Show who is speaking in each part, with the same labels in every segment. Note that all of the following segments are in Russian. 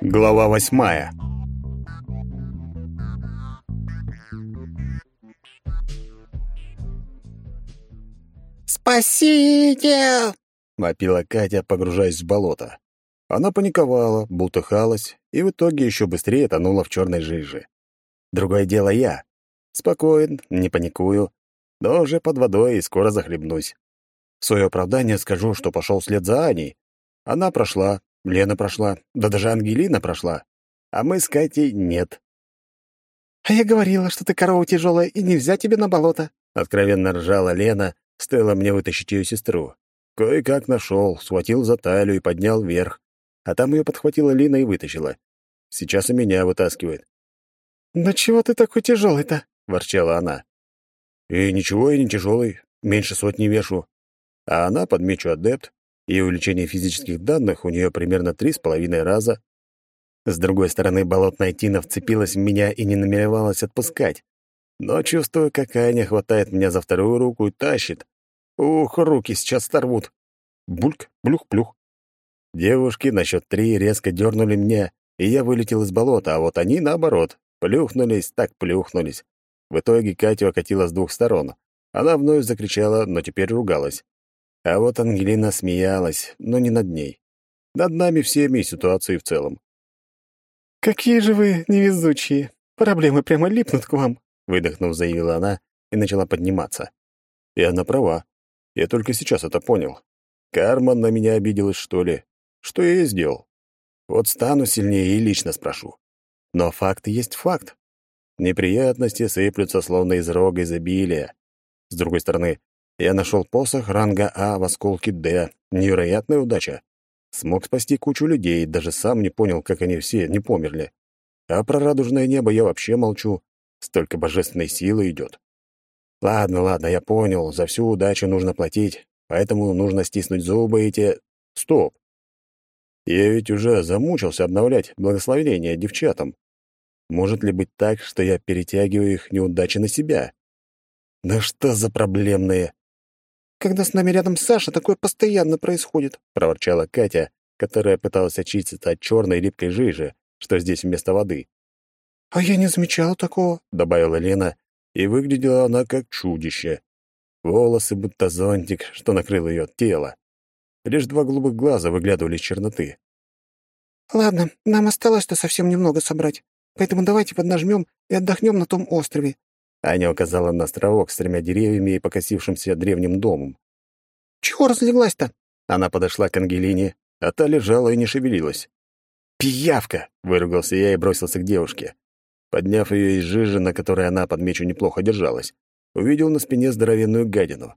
Speaker 1: Глава восьмая.
Speaker 2: «Спасите!»
Speaker 1: — вопила Катя, погружаясь в болото. Она паниковала, бултыхалась и в итоге еще быстрее тонула в черной жиже. Другое дело я. Спокоен, не паникую, но уже под водой и скоро захлебнусь. В свое оправдание скажу, что пошел вслед за Аней. Она прошла, Лена прошла, да даже Ангелина прошла. А мы с Катей нет.
Speaker 2: «А я говорила, что ты корова тяжелая, и нельзя тебе на болото», —
Speaker 1: откровенно ржала Лена, стоило мне вытащить ее сестру. Кое-как нашел, схватил за талию и поднял вверх. А там ее подхватила Лина и вытащила. Сейчас и меня вытаскивает.
Speaker 2: «Да чего ты такой тяжелый-то?»
Speaker 1: — ворчала она. «И ничего я не тяжелый, меньше сотни вешу. А она под мечу адепт, и увеличение физических данных у нее примерно три с половиной раза. С другой стороны, болотная тина вцепилась в меня и не намеревалась отпускать. Но чувствую, как Аня хватает меня за вторую руку и тащит. Ух, руки сейчас сорвут. Бульк, блюх-плюх. Девушки на счет три резко дернули меня, и я вылетел из болота, а вот они, наоборот, плюхнулись, так плюхнулись. В итоге Катю окатила с двух сторон. Она вновь закричала, но теперь ругалась. А вот Ангелина смеялась, но не над ней. Над нами всеми и ситуацией в целом.
Speaker 2: «Какие же вы невезучие! Проблемы прямо липнут к вам!»
Speaker 1: Выдохнув, заявила она и начала подниматься. И она права. Я только сейчас это понял. Карма на меня обиделась, что ли? Что я ей сделал? Вот стану сильнее и лично спрошу. Но факт есть факт. Неприятности сыплются словно из рога изобилия. С другой стороны, я нашел посох ранга А в осколке Д. Невероятная удача. Смог спасти кучу людей, даже сам не понял, как они все не померли. А про радужное небо я вообще молчу. Столько божественной силы идет. Ладно, ладно, я понял, за всю удачу нужно платить, поэтому нужно стиснуть зубы и те... Стоп! Я ведь уже замучился обновлять благословения девчатам. Может ли быть так, что я перетягиваю их неудачи на себя? Да что за проблемные?
Speaker 2: «Когда с нами рядом Саша, такое постоянно происходит», —
Speaker 1: проворчала Катя, которая пыталась очиститься от черной липкой жижи, что здесь вместо воды.
Speaker 2: «А я не замечала такого», —
Speaker 1: добавила Лена, и выглядела она как чудище. Волосы будто зонтик, что накрыл ее тело. Лишь два голубых глаза выглядывали из черноты.
Speaker 2: «Ладно, нам осталось-то совсем немного собрать, поэтому давайте поднажмем и отдохнем на том острове.
Speaker 1: Аня указала на островок с тремя деревьями и покосившимся древним домом.
Speaker 2: «Чего разлеглась-то?»
Speaker 1: Она подошла к Ангелине, а та лежала и не шевелилась. «Пиявка!» — выругался я и бросился к девушке. Подняв ее из жижи, на которой она под мечу неплохо держалась, увидел на спине здоровенную гадину.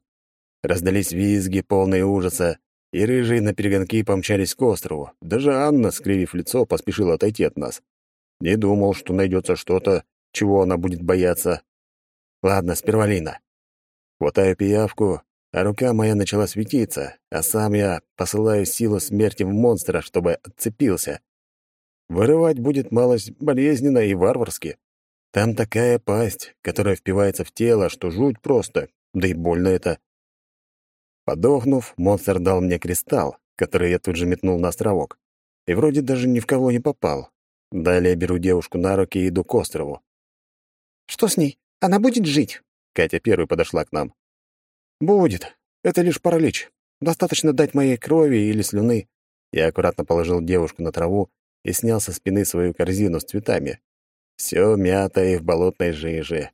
Speaker 1: Раздались визги, полные ужаса, и рыжие на перегонки помчались к острову. Даже Анна, скривив лицо, поспешила отойти от нас. Не думал, что найдется что-то, чего она будет бояться, Ладно, сперва Лина. Хватаю пиявку, а рука моя начала светиться, а сам я посылаю силу смерти в монстра, чтобы отцепился. Вырывать будет малость болезненно и варварски. Там такая пасть, которая впивается в тело, что жуть просто, да и больно это. Подохнув, монстр дал мне кристалл, который я тут же метнул на островок. И вроде даже ни в кого не попал. Далее беру девушку на руки и иду к острову.
Speaker 2: «Что с ней?» Она будет жить?»
Speaker 1: Катя первой подошла к нам. «Будет. Это лишь паралич. Достаточно дать моей крови или слюны». Я аккуратно положил девушку на траву и снял со спины свою корзину с цветами. Все мято и в болотной жиже.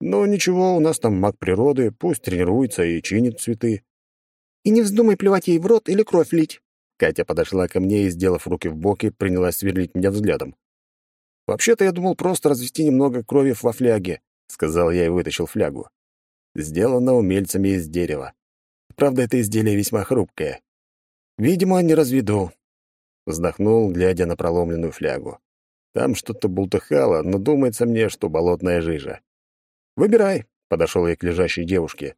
Speaker 1: Но ничего, у нас там маг природы, пусть тренируется и чинит цветы.
Speaker 2: «И не вздумай плевать ей в рот или кровь лить».
Speaker 1: Катя подошла ко мне и, сделав руки в боки, принялась сверлить меня взглядом. «Вообще-то я думал просто развести немного крови во фляге сказал я и вытащил флягу. Сделано умельцами из дерева. Правда, это изделие весьма хрупкое. Видимо, не разведу. Вздохнул, глядя на проломленную флягу. Там что-то бултыхало, но думается мне, что болотная жижа. «Выбирай», — подошел я к лежащей девушке.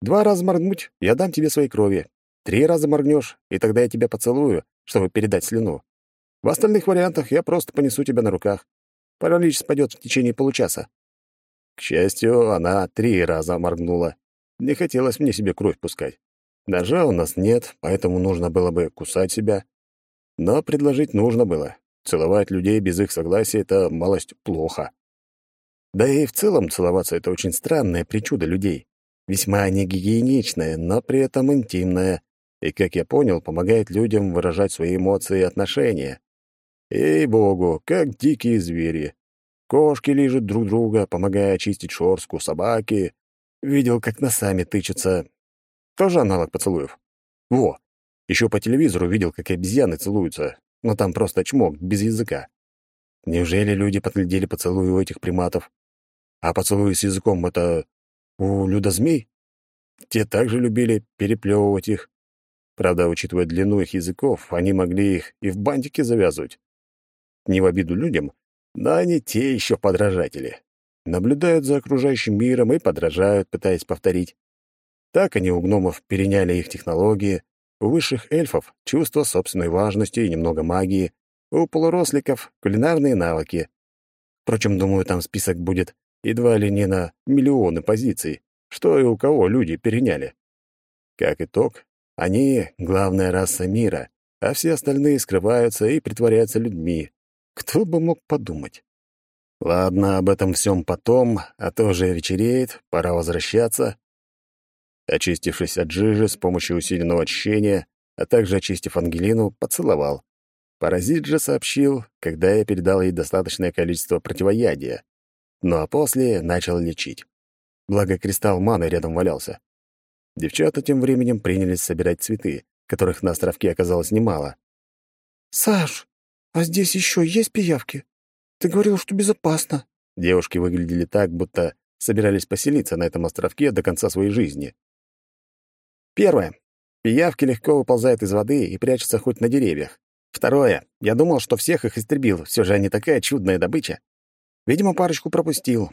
Speaker 1: «Два раза моргнуть, я дам тебе своей крови. Три раза моргнешь, и тогда я тебя поцелую, чтобы передать слюну. В остальных вариантах я просто понесу тебя на руках. Паралич спадет в течение получаса. К счастью, она три раза моргнула. Не хотелось мне себе кровь пускать. Ножа у нас нет, поэтому нужно было бы кусать себя. Но предложить нужно было. Целовать людей без их согласия — это малость плохо. Да и в целом целоваться — это очень странное причуда людей. Весьма негигиеничное, но при этом интимное. И, как я понял, помогает людям выражать свои эмоции и отношения. Ей-богу, как дикие звери. Кошки лижут друг друга, помогая очистить шорстку, собаки. Видел, как носами тычутся. Тоже аналог поцелуев. Во! Еще по телевизору видел, как обезьяны целуются, но там просто чмок, без языка. Неужели люди подглядели поцелуи у этих приматов? А поцелуи с языком — это у людозмей? Те также любили переплевывать их. Правда, учитывая длину их языков, они могли их и в бантики завязывать. Не в обиду людям, но они те еще подражатели. Наблюдают за окружающим миром и подражают, пытаясь повторить. Так они у гномов переняли их технологии, у высших эльфов — чувство собственной важности и немного магии, у полуросликов — кулинарные навыки. Впрочем, думаю, там список будет едва ли не на миллионы позиций, что и у кого люди переняли. Как итог, они — главная раса мира, а все остальные скрываются и притворяются людьми. Кто бы мог подумать? Ладно, об этом всем потом, а то уже вечереет, пора возвращаться. Очистившись от жижи с помощью усиленного очищения, а также очистив Ангелину, поцеловал. Паразит же сообщил, когда я передал ей достаточное количество противоядия. Ну а после начал лечить. Благо кристалл маны рядом валялся. Девчата тем временем принялись собирать цветы, которых на островке оказалось немало.
Speaker 2: «Саш, а здесь еще есть пиявки? Ты говорил, что безопасно».
Speaker 1: Девушки выглядели так, будто собирались поселиться на этом островке до конца своей жизни. Первое. Пиявки легко выползают из воды и прячутся хоть на деревьях. Второе. Я думал, что всех их истребил, все же они такая чудная добыча. Видимо, парочку пропустил.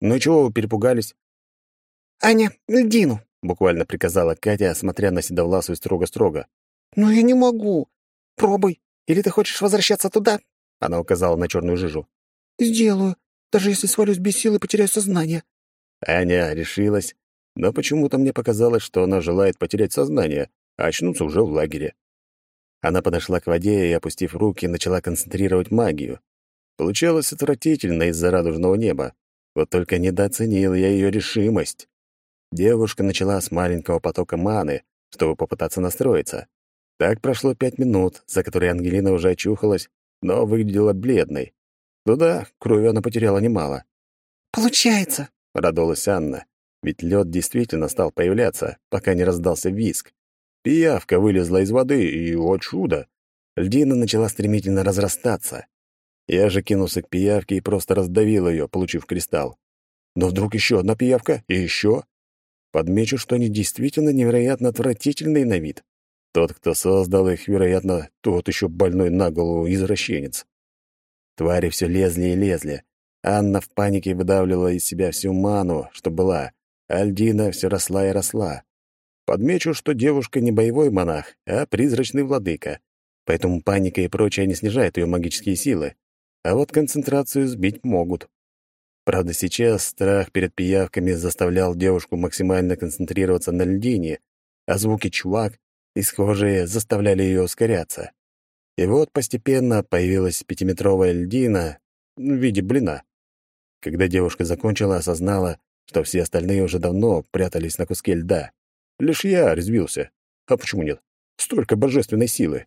Speaker 1: Ну и чего вы перепугались?
Speaker 2: «Аня, льдину!»
Speaker 1: — буквально приказала Катя, смотря на Седовласую строго-строго.
Speaker 2: «Но я не могу. Пробуй. Или ты хочешь возвращаться туда?»
Speaker 1: Она указала на черную жижу.
Speaker 2: «Сделаю, даже если свалюсь без силы и потеряю сознание».
Speaker 1: Аня решилась, но почему-то мне показалось, что она желает потерять сознание, а очнуться уже в лагере. Она подошла к воде и, опустив руки, начала концентрировать магию. Получалось отвратительно из-за радужного неба. Вот только недооценил я ее решимость. Девушка начала с маленького потока маны, чтобы попытаться настроиться. Так прошло пять минут, за которые Ангелина уже очухалась, но выглядела бледной. Ну да, крови она потеряла немало.
Speaker 2: «Получается!»
Speaker 1: — радовалась Анна. Ведь лед действительно стал появляться, пока не раздался виск. Пиявка вылезла из воды, и, о чудо! Льдина начала стремительно разрастаться. Я же кинулся к пиявке и просто раздавил ее, получив кристалл. Но вдруг еще одна пиявка и еще. Подмечу, что они действительно невероятно отвратительные на вид. Тот, кто создал их, вероятно, тот еще больной на голову извращенец. Твари все лезли и лезли. Анна в панике выдавливала из себя всю ману, что была, Альдина все росла и росла. Подмечу, что девушка не боевой монах, а призрачный владыка, поэтому паника и прочее не снижает ее магические силы, а вот концентрацию сбить могут. Правда, сейчас страх перед пиявками заставлял девушку максимально концентрироваться на льдине, а звуки чувак и схожие заставляли ее ускоряться. И вот постепенно появилась пятиметровая льдина в виде блина. Когда девушка закончила, осознала, что все остальные уже давно прятались на куске льда. Лишь я резвился. А почему нет? Столько божественной силы.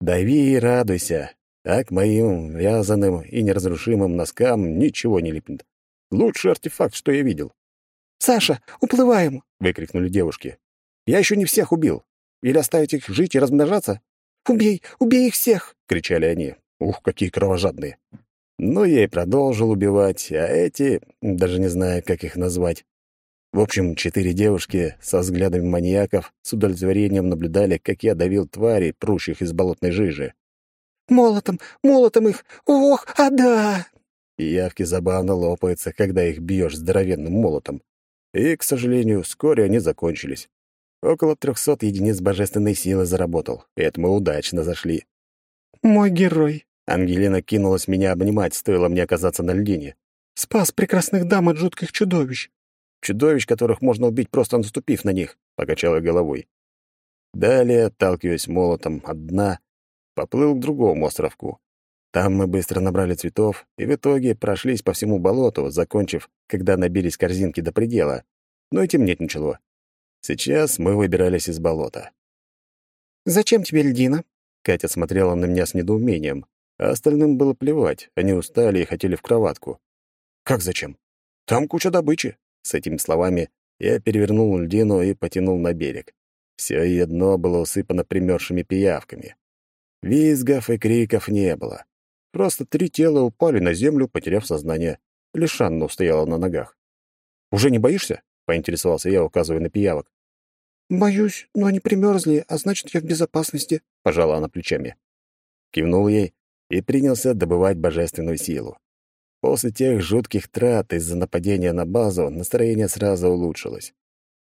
Speaker 1: Дави и радуйся, а к моим вязаным и неразрушимым носкам ничего не липнет. Лучший артефакт, что я видел.
Speaker 2: «Саша, уплываем!»
Speaker 1: — выкрикнули девушки. «Я еще не всех убил. Или оставить их жить и размножаться?»
Speaker 2: «Убей! Убей их всех!»
Speaker 1: — кричали они. Ух, какие кровожадные! Но я и продолжил убивать, а эти, даже не знаю, как их назвать. В общем, четыре девушки со взглядами маньяков с удовлетворением наблюдали, как я давил твари, прущих из болотной жижи.
Speaker 2: «Молотом! Молотом их! Ох, а да!»
Speaker 1: Явки забавно лопаются, когда их бьешь здоровенным молотом. И, к сожалению, вскоре они закончились. Около трехсот единиц божественной силы заработал, и это мы удачно зашли.
Speaker 2: «Мой герой!»
Speaker 1: Ангелина кинулась меня обнимать, стоило мне оказаться на льдине.
Speaker 2: «Спас прекрасных дам от жутких чудовищ».
Speaker 1: «Чудовищ, которых можно убить, просто наступив на них», — покачал я головой. Далее, отталкиваясь молотом от дна, поплыл к другому островку. Там мы быстро набрали цветов и в итоге прошлись по всему болоту, закончив, когда набились корзинки до предела. Но и темнеть начало. Сейчас мы выбирались из болота.
Speaker 2: «Зачем тебе льдина?»
Speaker 1: Катя смотрела на меня с недоумением, а остальным было плевать, они устали и хотели в кроватку. «Как зачем? Там куча добычи!» С этими словами я перевернул льдину и потянул на берег. Все ее дно было усыпано примерзшими пиявками. Визгов и криков не было. Просто три тела упали на землю, потеряв сознание. Лишь Анна устояла на ногах. «Уже не боишься?» — поинтересовался я, указывая на пиявок.
Speaker 2: «Боюсь, но они примерзли, а значит, я в безопасности», —
Speaker 1: пожала она плечами. Кивнул ей и принялся добывать божественную силу. После тех жутких трат из-за нападения на базу настроение сразу улучшилось.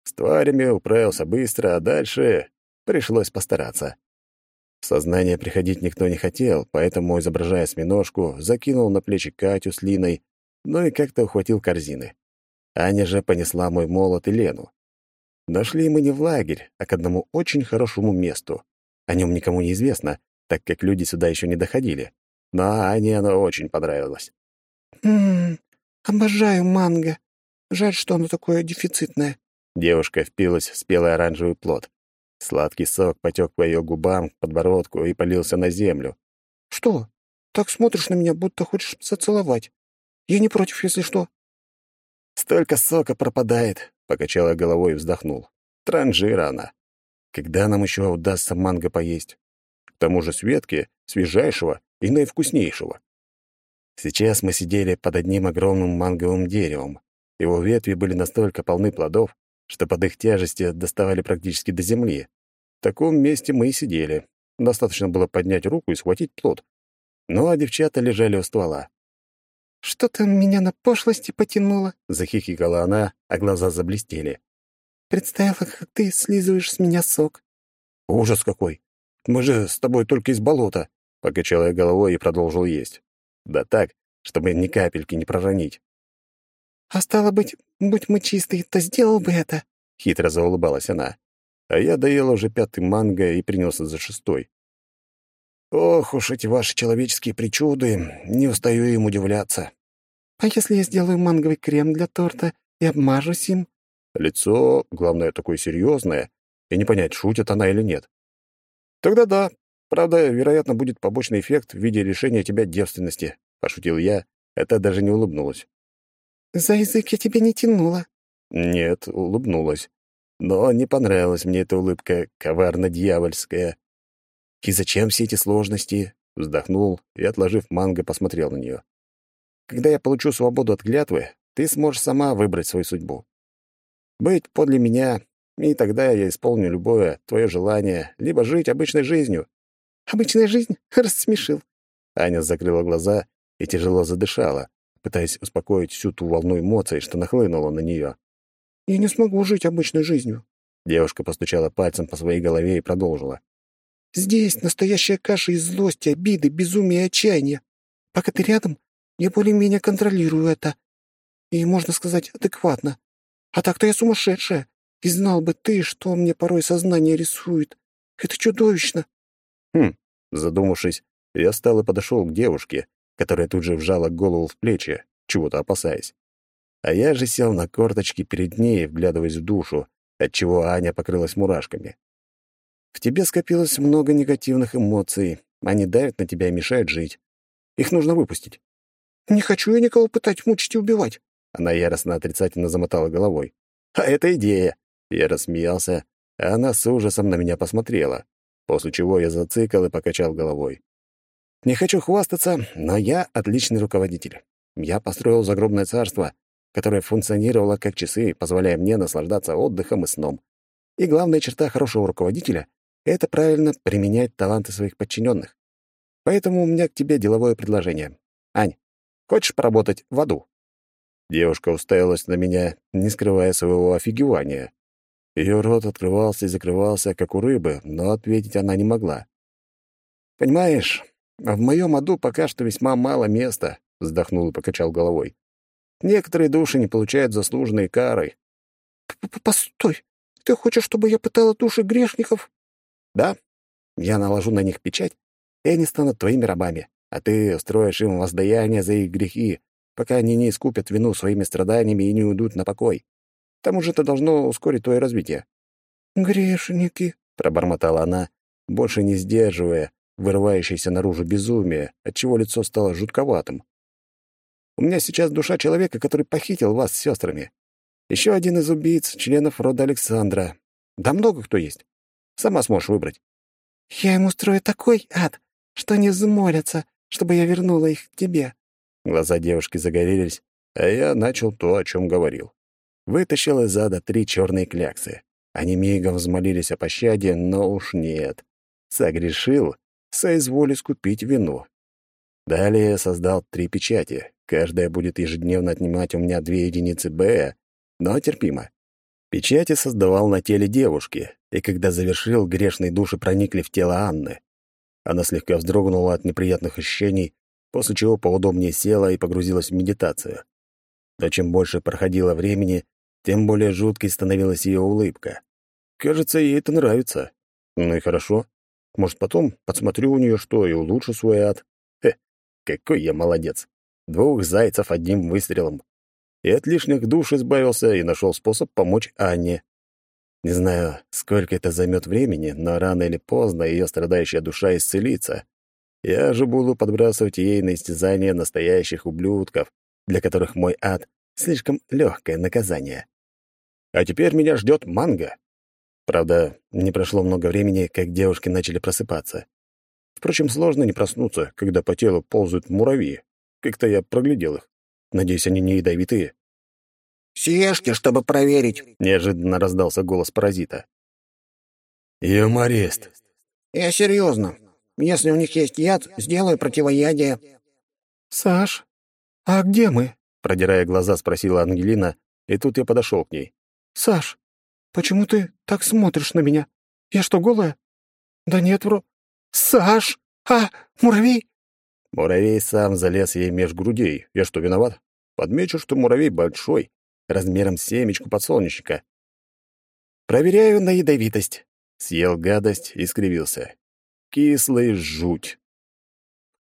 Speaker 1: С тварями управился быстро, а дальше пришлось постараться. В сознание приходить никто не хотел, поэтому, изображая осьминожку, закинул на плечи Катю с Линой, ну и как-то ухватил корзины. Аня же понесла мой молот и Лену. Дошли мы не в лагерь, а к одному очень хорошему месту. О нем никому не известно, так как люди сюда еще не доходили. Но Ане оно очень понравилось.
Speaker 2: «Ммм, обожаю манго. Жаль, что оно такое дефицитное».
Speaker 1: Девушка впилась в спелый оранжевый плод. Сладкий сок потек по ее губам, подбородку и полился на землю.
Speaker 2: «Что? Так смотришь на меня, будто хочешь зацеловать. Я не против, если что».
Speaker 1: «Столько сока пропадает покачала головой и вздохнул. Транжира она. Когда нам еще удастся манго поесть? К тому же Светке свежайшего и наивкуснейшего. Сейчас мы сидели под одним огромным манговым деревом. Его ветви были настолько полны плодов, что под их тяжестью доставали практически до земли. В таком месте мы и сидели. Достаточно было поднять руку и схватить плод. Ну а девчата лежали у ствола.
Speaker 2: «Что-то меня на пошлости потянуло», —
Speaker 1: захихикала она, а глаза заблестели.
Speaker 2: «Представила, как ты слизываешь с меня сок».
Speaker 1: «Ужас какой! Мы же с тобой только из болота!» — покачал я головой и продолжил есть. Да так, чтобы ни капельки не проронить.
Speaker 2: «А стало быть, будь мы чистые, то сделал бы это», —
Speaker 1: хитро заулыбалась она. А я доел уже пятый манго и принялся за шестой. Ох уж эти ваши человеческие причуды, не устаю им удивляться.
Speaker 2: А если я сделаю манговый крем для торта и обмажусь им?
Speaker 1: Лицо, главное, такое серьезное, и не понять, шутит она или нет. Тогда да. Правда, вероятно, будет побочный эффект в виде лишения тебя девственности, пошутил я. Это даже не улыбнулась.
Speaker 2: За язык я тебя не тянула.
Speaker 1: Нет, улыбнулась. Но не понравилась мне эта улыбка коварно-дьявольская. «И зачем все эти сложности?» — вздохнул и, отложив манго, посмотрел на нее. «Когда я получу свободу от клятвы, ты сможешь сама выбрать свою судьбу. Быть подле меня, и тогда я исполню любое твое желание, либо жить обычной жизнью».
Speaker 2: «Обычная жизнь?» — рассмешил.
Speaker 1: Аня закрыла глаза и тяжело задышала, пытаясь успокоить всю ту волну эмоций, что нахлынула на нее.
Speaker 2: «Я не смогу жить обычной жизнью».
Speaker 1: Девушка постучала пальцем по своей голове и продолжила.
Speaker 2: Здесь настоящая каша из злости, обиды, безумия и отчаяния. Пока ты рядом, я более-менее контролирую это. И, можно сказать, адекватно. А так-то я сумасшедшая. И знал бы ты, что мне порой сознание рисует. Это чудовищно.
Speaker 1: Хм, задумавшись, я встал и подошел к девушке, которая тут же вжала голову в плечи, чего-то опасаясь. А я же сел на корточки перед ней, вглядываясь в душу, отчего Аня покрылась мурашками. В тебе скопилось много негативных эмоций. Они давят на тебя и мешают жить. Их нужно выпустить.
Speaker 2: Не хочу я никого пытать, мучить и убивать.
Speaker 1: Она яростно отрицательно замотала головой. А это идея. Я рассмеялся, а она с ужасом на меня посмотрела, после чего я зацикал и покачал головой. Не хочу хвастаться, но я отличный руководитель. Я построил загробное царство, которое функционировало как часы, позволяя мне наслаждаться отдыхом и сном. И главная черта хорошего руководителя это правильно применять таланты своих подчиненных. Поэтому у меня к тебе деловое предложение. Ань, хочешь поработать в аду?» Девушка уставилась на меня, не скрывая своего офигевания. Ее рот открывался и закрывался, как у рыбы, но ответить она не могла. «Понимаешь, в моем аду пока что весьма мало места», — вздохнул и покачал головой. «Некоторые души не получают заслуженной кары».
Speaker 2: «Постой, ты хочешь, чтобы я пытала души грешников?»
Speaker 1: Да, я наложу на них печать, и они станут твоими рабами. а ты устроишь им воздаяние за их грехи, пока они не искупят вину своими страданиями и не уйдут на покой. К тому же это должно ускорить твое развитие».
Speaker 2: «Грешники», —
Speaker 1: пробормотала она, больше не сдерживая вырывающееся наружу безумие, отчего лицо стало жутковатым. «У меня сейчас душа человека, который похитил вас с сестрами. Еще один из убийц, членов рода Александра. Да много кто есть. Сама сможешь выбрать».
Speaker 2: «Я им устрою такой ад, что они взмолятся, чтобы я вернула их к тебе».
Speaker 1: Глаза девушки загорелись, а я начал то, о чем говорил. Вытащил из ада три черные кляксы. Они мигом взмолились о пощаде, но уж нет. Согрешил, соизволь скупить вину. Далее создал три печати. Каждая будет ежедневно отнимать у меня две единицы Б, но терпимо. Печати создавал на теле девушки, и когда завершил, грешные души проникли в тело Анны. Она слегка вздрогнула от неприятных ощущений, после чего поудобнее села и погрузилась в медитацию. Но чем больше проходило времени, тем более жуткой становилась ее улыбка. Кажется, ей это нравится. Ну и хорошо. Может, потом подсмотрю у нее что и улучшу свой ад. Хе, какой я молодец. Двух зайцев одним выстрелом. И от лишних душ избавился и нашел способ помочь Анне. Не знаю, сколько это займет времени, но рано или поздно ее страдающая душа исцелится. Я же буду подбрасывать ей на истязание настоящих ублюдков, для которых мой ад — слишком легкое наказание. А теперь меня ждет манго. Правда, не прошло много времени, как девушки начали просыпаться. Впрочем, сложно не проснуться, когда по телу ползают муравьи. Как-то я проглядел их. Надеюсь, они не ядовитые.
Speaker 2: «Съешьте, чтобы проверить», —
Speaker 1: неожиданно раздался голос паразита. «Юморист».
Speaker 2: «Я серьезно. Если у них есть яд, сделаю противоядие». «Саш, а где мы?»
Speaker 1: — продирая глаза, спросила Ангелина, и тут я подошел к ней.
Speaker 2: «Саш, почему ты так смотришь на меня? Я что, голая?» «Да нет, вро...» «Саш! А, муравей!»
Speaker 1: Муравей сам залез ей меж грудей. Я что, виноват? Подмечу, что муравей большой, размером с семечку подсолнечника. Проверяю на ядовитость. Съел гадость и скривился. Кислый жуть.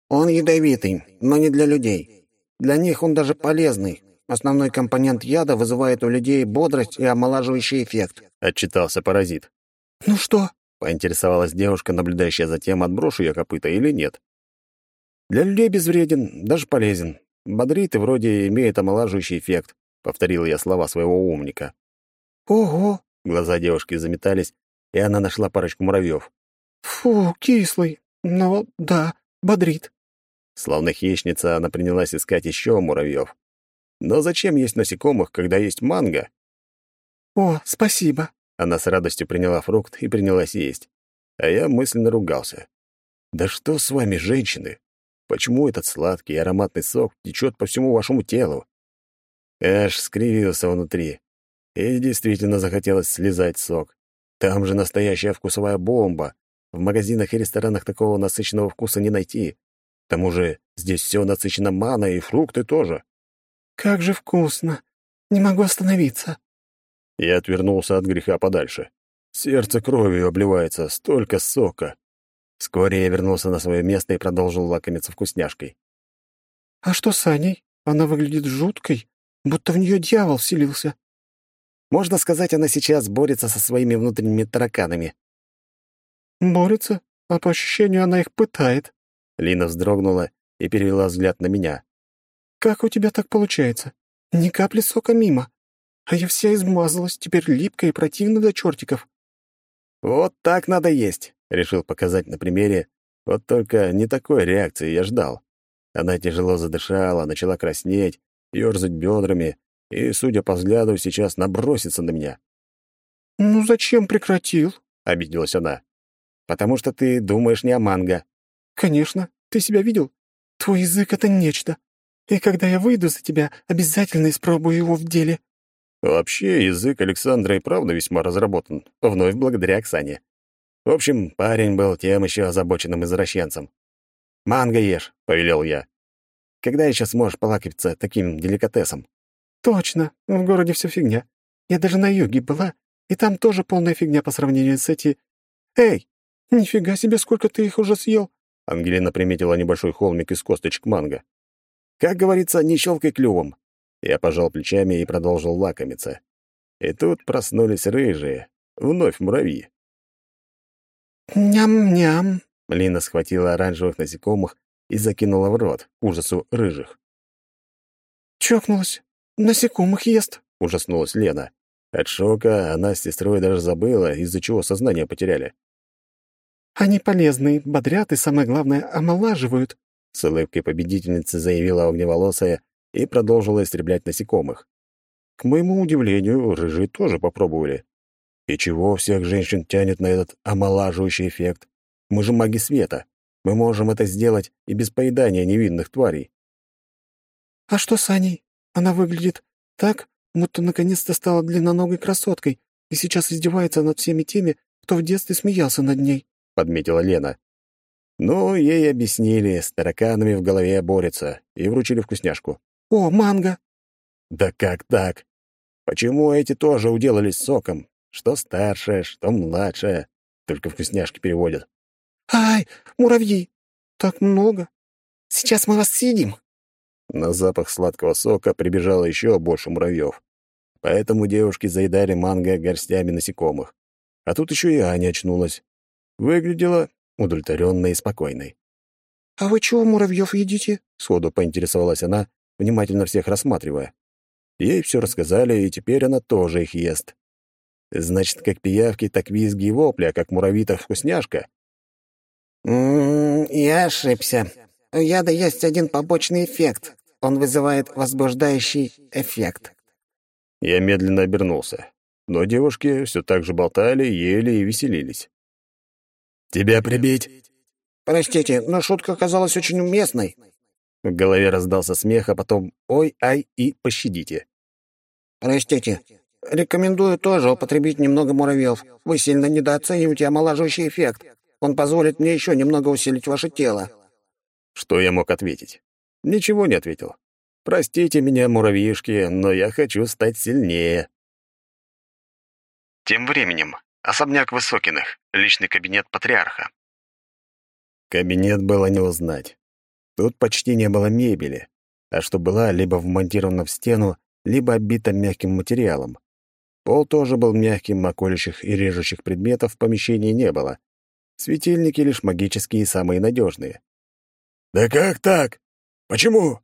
Speaker 2: Он ядовитый, но не для людей. Для них он даже полезный. Основной компонент яда вызывает у людей бодрость и омолаживающий эффект.
Speaker 1: Отчитался паразит.
Speaker 2: Ну что?
Speaker 1: Поинтересовалась девушка, наблюдающая за тем, отброшу я копыта или нет. Для людей безвреден, даже полезен. Бодрит и вроде имеет омолаживающий эффект повторил я слова своего умника.
Speaker 2: Ого!
Speaker 1: Глаза девушки заметались, и она нашла парочку муравьев.
Speaker 2: Фу, кислый. Но да, бодрит.
Speaker 1: Словно хищница, она принялась искать еще муравьев. Но зачем есть насекомых, когда есть манго?
Speaker 2: О, спасибо.
Speaker 1: Она с радостью приняла фрукт и принялась есть. А я мысленно ругался. Да что с вами, женщины? Почему этот сладкий ароматный сок течет по всему вашему телу? Аж скривился внутри. И действительно захотелось слезать сок. Там же настоящая вкусовая бомба. В магазинах и ресторанах такого насыщенного вкуса не найти. К тому же здесь все насыщено маной и фрукты тоже.
Speaker 2: «Как же вкусно! Не могу остановиться!»
Speaker 1: Я отвернулся от греха подальше. Сердце кровью обливается, столько сока. Вскоре я вернулся на свое место и продолжил лакомиться вкусняшкой.
Speaker 2: «А что с Аней? Она выглядит жуткой будто в нее дьявол вселился.
Speaker 1: Можно сказать, она сейчас борется со своими внутренними тараканами.
Speaker 2: Борется? А по ощущению она их пытает.
Speaker 1: Лина вздрогнула и перевела взгляд на меня.
Speaker 2: Как у тебя так получается? Ни капли сока мимо. А я вся измазалась, теперь липкая и противна до чертиков.
Speaker 1: Вот так надо есть, решил показать на примере. Вот только не такой реакции я ждал. Она тяжело задышала, начала краснеть, ёрзать бедрами и, судя по взгляду, сейчас набросится на меня.
Speaker 2: «Ну зачем прекратил?»
Speaker 1: — обиделась она. «Потому что ты думаешь не о манго».
Speaker 2: «Конечно. Ты себя видел? Твой язык — это нечто. И когда я выйду за тебя, обязательно испробую его в деле».
Speaker 1: Вообще, язык Александра и правда весьма разработан, вновь благодаря Оксане. В общем, парень был тем еще озабоченным извращенцем. «Манго ешь», — повелел я. Когда еще сможешь полакомиться таким деликатесом?»
Speaker 2: «Точно. В городе все фигня. Я даже на юге была, и там тоже полная фигня по сравнению с эти... Эй, нифига себе, сколько ты их уже съел!
Speaker 1: Ангелина приметила небольшой холмик из косточек манго. Как говорится, не щелкай клювом. Я пожал плечами и продолжил лакомиться. И тут проснулись рыжие, вновь муравьи.
Speaker 2: «Ням-ням!»
Speaker 1: Лина схватила оранжевых насекомых и закинула в рот, к ужасу рыжих.
Speaker 2: «Чокнулась. Насекомых ест», —
Speaker 1: ужаснулась Лена. От шока она с сестрой даже забыла, из-за чего сознание потеряли.
Speaker 2: «Они полезны, бодрят и, самое главное, омолаживают», —
Speaker 1: с улыбкой победительницы заявила огневолосая и продолжила истреблять насекомых. К моему удивлению, рыжие тоже попробовали. И чего всех женщин тянет на этот омолаживающий эффект? Мы же маги света. Мы можем это сделать и без поедания невинных тварей.
Speaker 2: «А что с Аней? Она выглядит так, будто наконец-то стала длинноногой красоткой и сейчас издевается над всеми теми, кто в детстве смеялся над ней», —
Speaker 1: подметила Лена. Ну, ей объяснили, с тараканами в голове борется, и вручили вкусняшку.
Speaker 2: «О, манго!»
Speaker 1: «Да как так? Почему эти тоже уделались соком? Что старшая, что младшая? Только вкусняшки переводят».
Speaker 2: «Ай, муравьи! Так много! Сейчас мы вас съедим!»
Speaker 1: На запах сладкого сока прибежало еще больше муравьев. Поэтому девушки заедали манго горстями насекомых. А тут еще и Аня очнулась. Выглядела удовлетворенной и спокойной.
Speaker 2: «А вы чего муравьев едите?»
Speaker 1: — сходу поинтересовалась она, внимательно всех рассматривая. Ей все рассказали, и теперь она тоже их ест. Значит, как пиявки, так визги и вопли, а как муравьи, так вкусняшка.
Speaker 2: «Я ошибся. У яда есть один побочный эффект. Он вызывает возбуждающий эффект».
Speaker 1: Я медленно обернулся, но девушки все так же болтали, ели и веселились. «Тебя прибить?»
Speaker 2: «Простите, но шутка оказалась очень уместной».
Speaker 1: В голове раздался смех, а потом «Ой, ай» и «Пощадите».
Speaker 2: «Простите, рекомендую тоже употребить немного муравьев. Вы сильно недооцениваете омолаживающий эффект. Он позволит мне еще немного усилить ваше тело».
Speaker 1: Что я мог ответить? Ничего не ответил. Простите меня, муравьишки, но я хочу стать сильнее. Тем временем, особняк Высокиных, личный кабинет патриарха. Кабинет было не узнать. Тут почти не было мебели, а что была, либо вмонтирована в стену, либо обита мягким материалом. Пол тоже был мягким, а колющих и режущих предметов в помещении не было. Светильники лишь магические и самые надежные.
Speaker 3: «Да как так? Почему?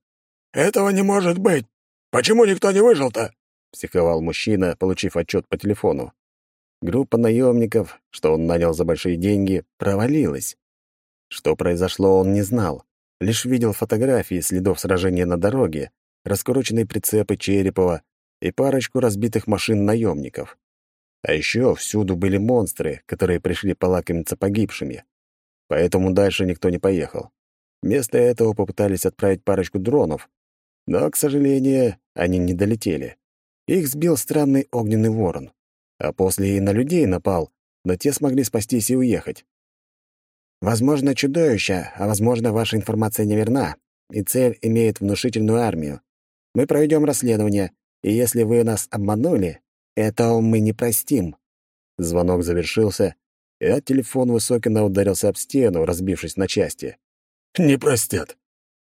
Speaker 3: Этого не может быть! Почему никто не выжил-то?»
Speaker 1: — психовал мужчина, получив отчет по телефону. Группа наемников, что он нанял за большие деньги, провалилась. Что произошло, он не знал. Лишь видел фотографии следов сражения на дороге, раскрученные прицепы Черепова и парочку разбитых машин наемников. А еще всюду были монстры, которые пришли полакомиться погибшими. Поэтому дальше никто не поехал. Вместо этого попытались отправить парочку дронов, но, к сожалению, они не долетели. Их сбил странный огненный ворон, а после и на людей напал, но те смогли спастись и уехать. Возможно, чудовище, а возможно, ваша информация неверна, и цель имеет внушительную армию. Мы проведем расследование, и если вы нас обманули, этого мы не простим». Звонок завершился, и от телефон Высокина ударился об стену, разбившись на части.
Speaker 3: Не простят.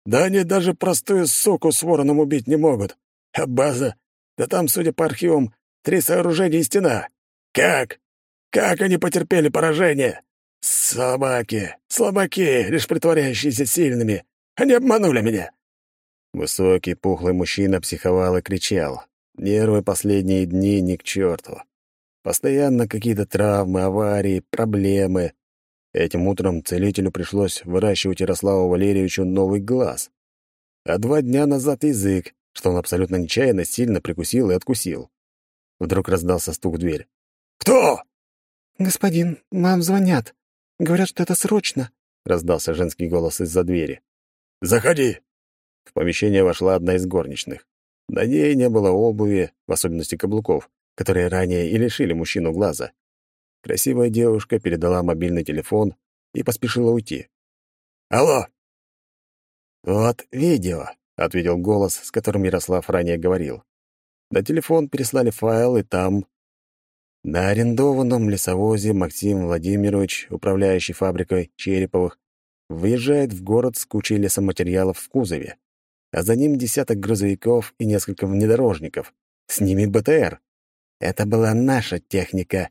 Speaker 3: Да они даже простую суку с вороном убить не могут. А база? Да там, судя по архивам, три сооружения и стена. Как? Как они потерпели поражение? Слабаки, слабаки, лишь притворяющиеся сильными. Они обманули меня.
Speaker 1: Высокий, пухлый мужчина психовал и кричал. Нервы последние дни ни к черту. Постоянно какие-то травмы, аварии, проблемы. Этим утром целителю пришлось выращивать Ярославу Валерьевичу новый глаз. А два дня назад язык, что он абсолютно нечаянно сильно прикусил и откусил. Вдруг раздался стук в дверь.
Speaker 3: «Кто?»
Speaker 2: «Господин, вам звонят. Говорят, что это срочно», —
Speaker 1: раздался женский голос из-за двери.
Speaker 3: «Заходи!»
Speaker 1: В помещение вошла одна из горничных. На ней не было обуви, в особенности каблуков, которые ранее и лишили мужчину глаза. Красивая девушка передала мобильный телефон и поспешила уйти.
Speaker 3: «Алло!»
Speaker 1: «Вот видео», — ответил голос, с которым Ярослав ранее говорил. На телефон переслали файл, и там... На арендованном лесовозе Максим Владимирович, управляющий фабрикой Череповых, въезжает в город с кучей лесоматериалов в кузове, а за ним десяток грузовиков и несколько внедорожников. С ними БТР. Это была наша техника.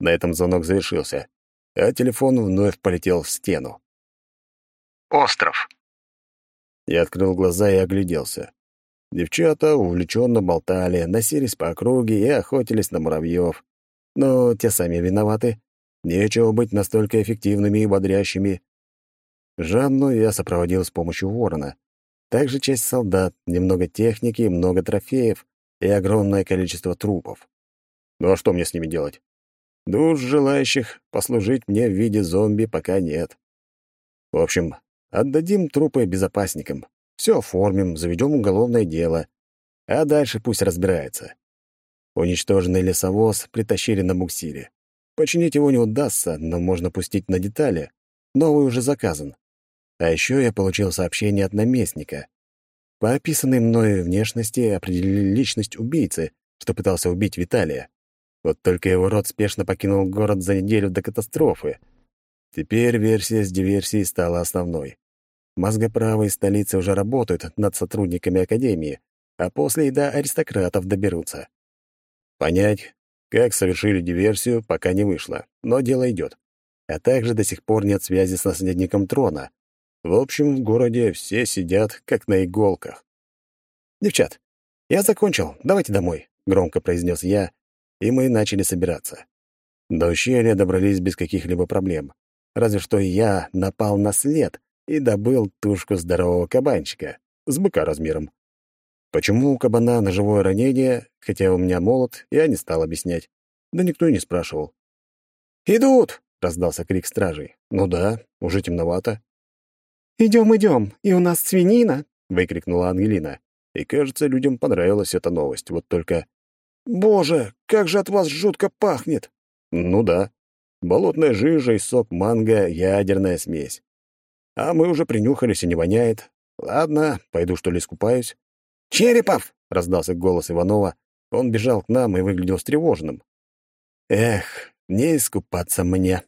Speaker 1: На этом звонок завершился, а телефон вновь полетел в стену.
Speaker 4: Остров.
Speaker 1: Я открыл глаза и огляделся. Девчата увлеченно болтали, носились по округе и охотились на муравьев. Но те сами виноваты. Нечего быть настолько эффективными и бодрящими. Жанну я сопроводил с помощью ворона. Также часть солдат, немного техники, много трофеев и огромное количество трупов. Ну а что мне с ними делать? Душ желающих послужить мне в виде зомби пока нет. В общем, отдадим трупы безопасникам. Все оформим, заведем уголовное дело. А дальше пусть разбирается. Уничтоженный лесовоз притащили на буксире. Починить его не удастся, но можно пустить на детали. Новый уже заказан. А еще я получил сообщение от наместника. По описанной мною внешности определили личность убийцы, что пытался убить Виталия. Вот только его род спешно покинул город за неделю до катастрофы. Теперь версия с диверсией стала основной. Мозгоправы из столицы уже работают над сотрудниками Академии, а после и до аристократов доберутся. Понять, как совершили диверсию, пока не вышло, но дело идет. А также до сих пор нет связи с наследником трона. В общем, в городе все сидят, как на иголках. «Девчат, я закончил, давайте домой», — громко произнес я, и мы начали собираться. До ущелья добрались без каких-либо проблем. Разве что я напал на след и добыл тушку здорового кабанчика с быка размером. Почему у кабана ножевое ранение, хотя у меня молот, я не стал объяснять. Да никто и не спрашивал. «Идут!» — раздался крик стражей. «Ну да, уже темновато».
Speaker 2: «Идем, идем, и у нас свинина!»
Speaker 1: — выкрикнула Ангелина. И, кажется, людям понравилась эта новость. Вот только...
Speaker 3: «Боже, как же от вас жутко пахнет!»
Speaker 1: «Ну да. Болотная жижа и сок манго — ядерная смесь. А мы уже принюхались и не воняет. Ладно, пойду что ли искупаюсь.
Speaker 3: «Черепов!»
Speaker 1: — раздался голос Иванова. Он бежал к нам и выглядел встревоженным. Эх, не искупаться мне.